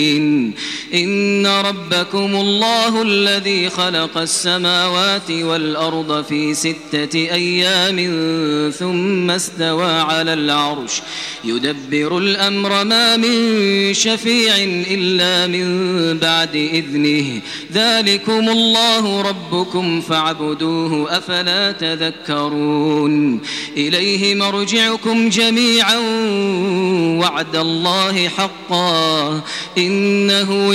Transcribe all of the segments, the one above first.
الْمُبِينَ إن ربكم الله الذي خلق السماوات والأرض في ستة أيام ثم استوى على العرش يدبر الأمر ما من شفيع إلا من بعد إذنه ذلكم الله ربكم فاعبدوه أفلا تذكرون إليه مرجعكم جميعا وعد الله حقا إنه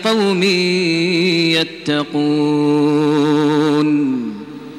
يتقون.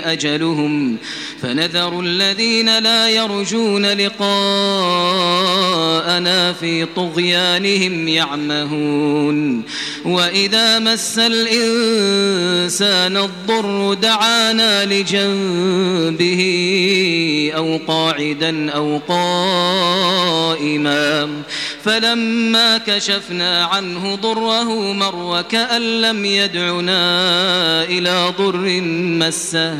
أجلهم فنذر الذين لا يرجون لقاءنا في طغيانهم يعمهون وإذا مس الإنسان الضر دعانا لجنبه أو قاعدا أو قائما فلما كشفنا عنه ضره مر وكأن لم يدعنا إلى ضر مسه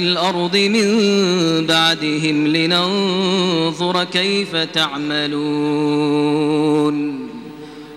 الأرض من بعدهم لننظر كيف تعملون.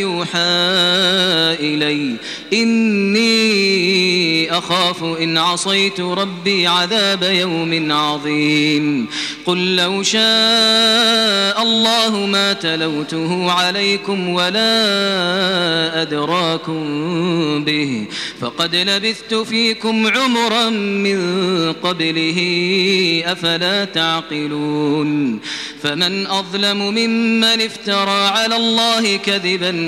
يوحى إلي. إني أخاف إن عصيت ربي عذاب يوم عظيم. قل لو شاء الله ما تلوته عليكم ولا أدراكم به. فقد لبثت فيكم عمرا من قبله أفلا تعقلون. فمن أظلم ممن افترى على الله كذبا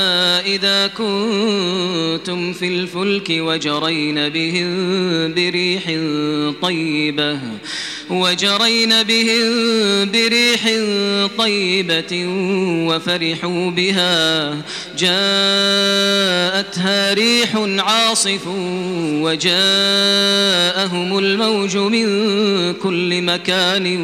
إذا كنتم في الفلك وجرين بهم بريح طيبة وجرين بهم بريح طيبة وفرحوا بها. جاءتها ريح عاصف وجاءهم الموج من كل مكان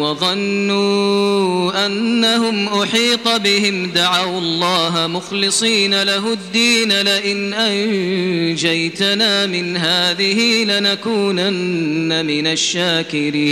وظنوا أنهم أحيط بهم. دعوا الله مخلصين له الدين. لئن أنجيتنا من هذه لنكونن من الشاكرين.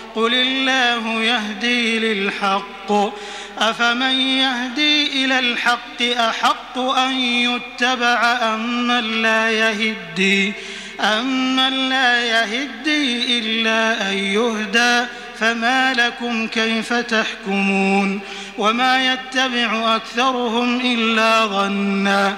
قل الله يهدي للحق. أفمن يهدي إلى الحق أحق أن يتبع أم من لا يهدي؟ أم من لا يهدي إلا أن يهدى؟ فما لكم كيف تحكمون؟ وما يتبع أكثرهم إلا ظنا.